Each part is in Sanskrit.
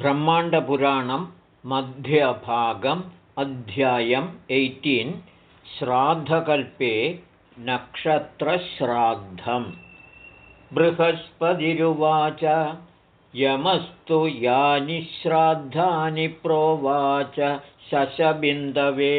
ब्रह्माण्डपुराणं मध्यभागम् अध्यायम् एय्टीन् श्राद्धकल्पे नक्षत्रश्राद्धम्। बृहस्पतिरुवाच यमस्तु यानि श्राद्धानि प्रोवाच शशबिन्दवे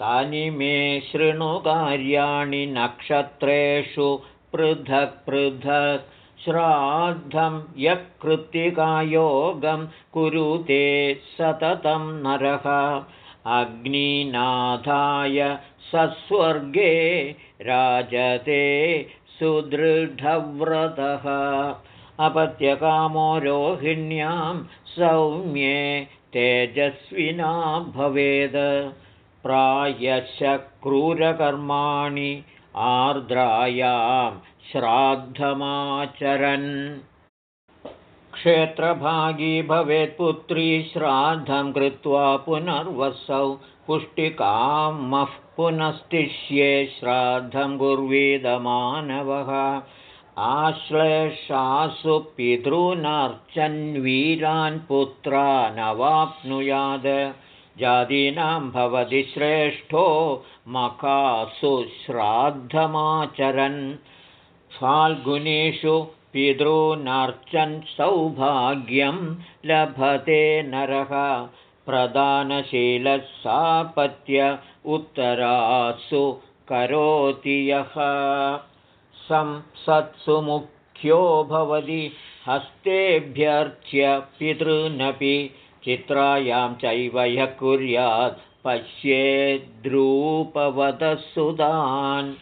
तानि मे शृणुकार्याणि नक्षत्रेषु पृथक् पृथक् श्राद्धं यः कृत्तिकायोगं कुरुते सततं नरः। अग्निनाथाय सस्वर्गे राजते सुदृढव्रतः। अपत्यकामो रोहिण्यां सौम्ये तेजस्विना भवेद्। क्रूरकर्माणि आर्द्रायां श्राद्धमाचरन्। क्षेत्रभागी भवेत्पुत्री श्राद्धं कृत्वा पुनर्वसौ। पुष्टिकामः पुनस्तिष्ये श्राद्धं कुर्वीदमानवः। आश्लेषासु पितॄनर्चन्वीरान् पुत्रानवाप्नुयाद जातीनां भवति श्रेष्ठो मखासु श्राद्धमाचरन् फाल्गुनेषु पितॄनर्चन् सौभाग्यं लभते नरः। प्रधानशीलः सापत्य उत्तरासु करोति यः। संसत्सु मुख्यो भवति हस्तेभ्यर्च्य पितॄनपि चित्रायां चैव ह्यः कुर्यात् पश्येद्रूपवतसुतान्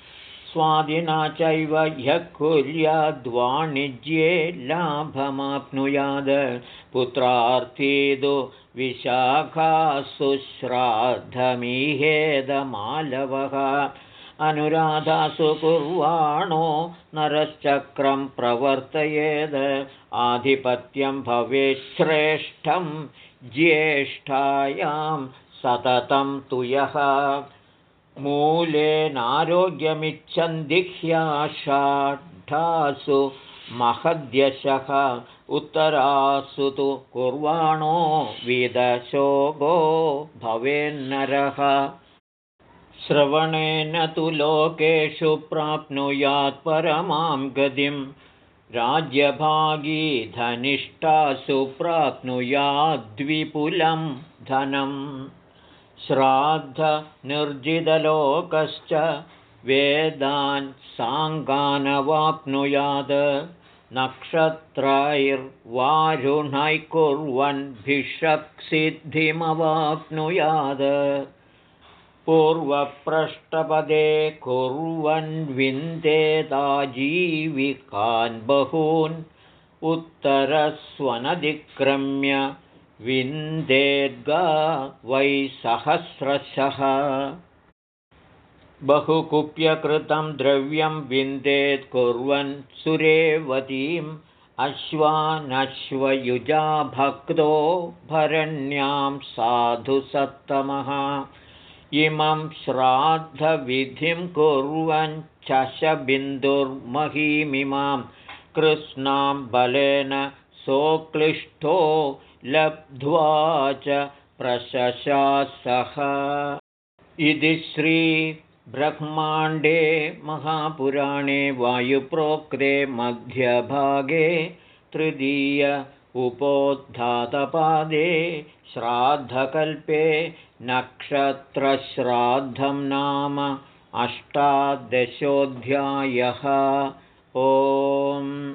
स्वादिना चैव ह्यः कुर्याद्वाणिज्ये लाभमाप्नुयाद। पुत्रार्थीदु विशाखासुश्राद्धमीहेदमालवः अनुराधासु कुर्वाणो नरश्चक्रं प्रवर्तयेद्। आधिपत्यं भवेच्छ्रेष्ठं ज्येष्ठायां सततं तु यः मूलेनारोग्यमिच्छन्दिह्याषाढासु महद्यशः उत्तरासु तु कुर्वाणो विदशोगो भवेन्नरः। श्रवणेन तु लोकेषु प्राप्नुयात् परमां गतिं राज्यभागी धनिष्ठासु प्राप्नुयाद्विपुलं धनम् श्राद्धनिर्जितलोकश्च वेदान् साङ्गानवाप्नुयात्। नक्षत्रैर्वारुणैः कुर्वन् भिषक्सिद्धिमवाप्नुयात्। पूर्वप्रष्टपदे कुर्वन् विन्देदाजीविकान् बहून् उत्तरस्वनधिक्रम्य विन्देद्गा वै सहस्रशः। बहुकुप्यकृतं द्रव्यं विन्देत् कुर्वन् सुरेवतीम् अश्वानश्वयुजा भक्तो भरण्यां साधुसत्तमः। इमं श्राद्धविधिं कुर्वन् चशबिन्दुर्महीमिमां कृष्णां बलेन सोक्लिष्टो लब्ध्वा च प्रशशासः इति श्रीब्रह्माण्डे महापुराणे वायुप्रोक्ते मध्यभागे तृतीय उपोद्धातपादे श्राद्धकल्पे नक्षत्रश्राद्धं नाम अष्टादशोऽध्यायः। ओम्